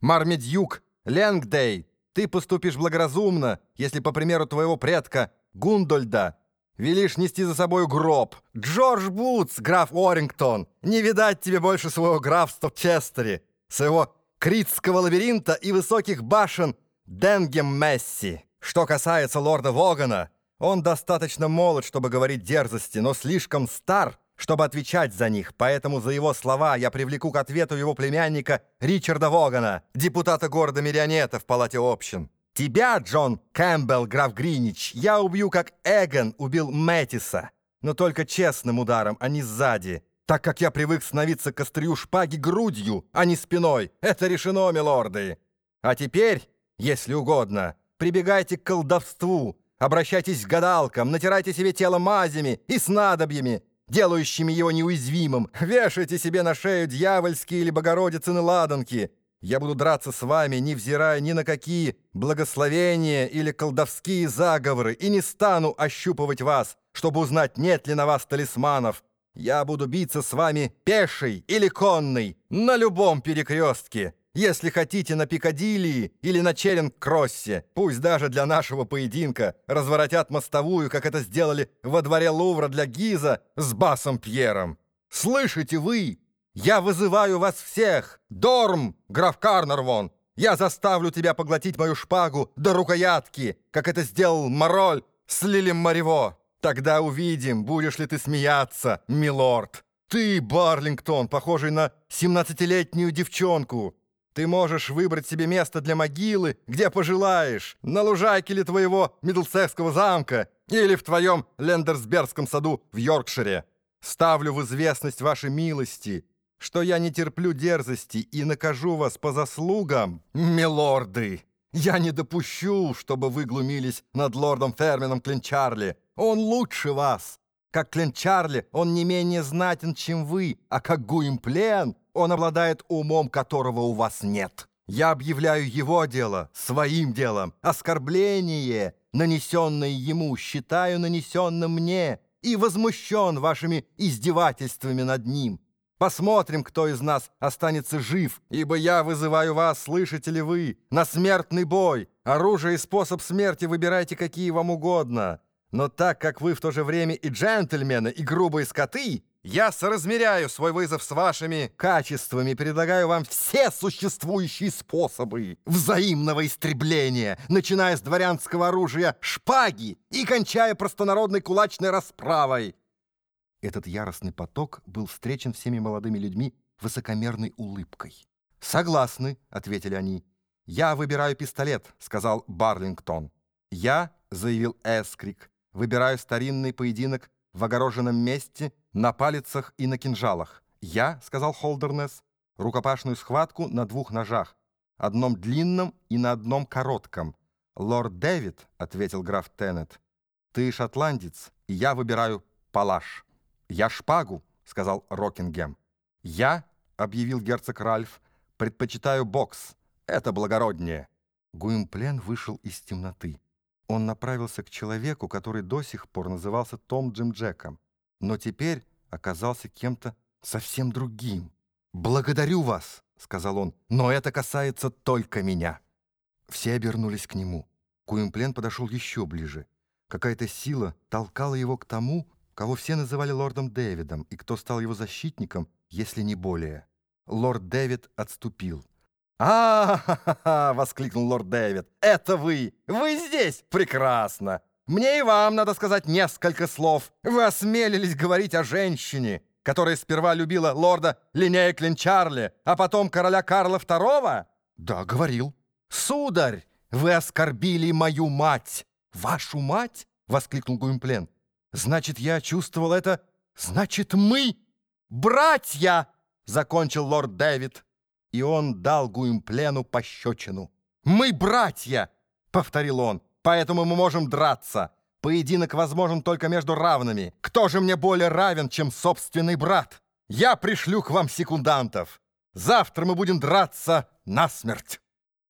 Мармедюк, Ленгдей, ты поступишь благоразумно, если, по примеру твоего предка Гундольда, велишь нести за собой гроб. Джордж Бутс, граф Орингтон, не видать тебе больше своего графства в Честере, своего критского лабиринта и высоких башен Денгем Месси. Что касается лорда Вогана, он достаточно молод, чтобы говорить дерзости, но слишком стар, чтобы отвечать за них, поэтому за его слова я привлеку к ответу его племянника Ричарда Вогана, депутата города Мирионета в Палате общин. Тебя, Джон Кэмпбелл, граф Гринич, я убью, как Эгон убил Мэтиса, но только честным ударом, а не сзади, так как я привык становиться к шпаги грудью, а не спиной. Это решено, милорды. А теперь, если угодно, прибегайте к колдовству, обращайтесь к гадалкам, натирайте себе тело мазями и снадобьями, делающими его неуязвимым. Вешайте себе на шею дьявольские или богородицыны ладанки. Я буду драться с вами, невзирая ни на какие благословения или колдовские заговоры, и не стану ощупывать вас, чтобы узнать, нет ли на вас талисманов. Я буду биться с вами пешей или конной на любом перекрестке. Если хотите, на Пикадилли или на Черинг-Кроссе. Пусть даже для нашего поединка разворотят мостовую, как это сделали во дворе Лувра для Гиза с Басом Пьером. Слышите вы? Я вызываю вас всех! Дорм, граф Карнервон! Я заставлю тебя поглотить мою шпагу до рукоятки, как это сделал Мороль с Лилем Марево. Тогда увидим, будешь ли ты смеяться, милорд. Ты, Барлингтон, похожий на семнадцатилетнюю девчонку. Ты можешь выбрать себе место для могилы, где пожелаешь, на лужайке ли твоего Мидлсекского замка или в твоем Лендерсбергском саду в Йоркшире. Ставлю в известность вашей милости, что я не терплю дерзости и накажу вас по заслугам, милорды. Я не допущу, чтобы вы глумились над лордом Фермином Клинчарли. Он лучше вас. Как Клинчарли, он не менее знатен, чем вы, а как Гуимплен он обладает умом, которого у вас нет. Я объявляю его дело своим делом. Оскорбление, нанесенное ему, считаю нанесенным мне и возмущен вашими издевательствами над ним. Посмотрим, кто из нас останется жив, ибо я вызываю вас, слышите ли вы, на смертный бой. Оружие и способ смерти выбирайте какие вам угодно. Но так как вы в то же время и джентльмены, и грубые скоты, я соразмеряю свой вызов с вашими качествами предлагаю вам все существующие способы взаимного истребления, начиная с дворянского оружия шпаги и кончая простонародной кулачной расправой. Этот яростный поток был встречен всеми молодыми людьми высокомерной улыбкой. «Согласны», — ответили они. «Я выбираю пистолет», — сказал Барлингтон. «Я», — заявил Эскрик, — «выбираю старинный поединок в огороженном месте, на палицах и на кинжалах. Я, — сказал Холдернес, — рукопашную схватку на двух ножах, одном длинном и на одном коротком. Лорд Дэвид, — ответил граф Теннет, — ты шотландец, и я выбираю палаш. Я шпагу, — сказал Рокингем. Я, — объявил герцог Ральф, — предпочитаю бокс. Это благороднее. Гуимплен вышел из темноты он направился к человеку, который до сих пор назывался Том Джим Джеком, но теперь оказался кем-то совсем другим. «Благодарю вас», — сказал он, — «но это касается только меня». Все обернулись к нему. Куимплен подошел еще ближе. Какая-то сила толкала его к тому, кого все называли лордом Дэвидом, и кто стал его защитником, если не более. Лорд Дэвид отступил а, воскликнул лорд Дэвид. «Это вы! Вы здесь! Прекрасно! Мне и вам надо сказать несколько слов. Вы осмелились говорить о женщине, которая сперва любила лорда Линея Клинчарли, а потом короля Карла II?» «Да, говорил». «Сударь, вы оскорбили мою мать!» «Вашу мать?» — воскликнул Гуимплен. «Значит, я чувствовал это... Значит, мы... братья!» — закончил лорд Дэвид и он дал Гуимплену пощечину. «Мы братья!» — повторил он. «Поэтому мы можем драться. Поединок возможен только между равными. Кто же мне более равен, чем собственный брат? Я пришлю к вам секундантов. Завтра мы будем драться насмерть!»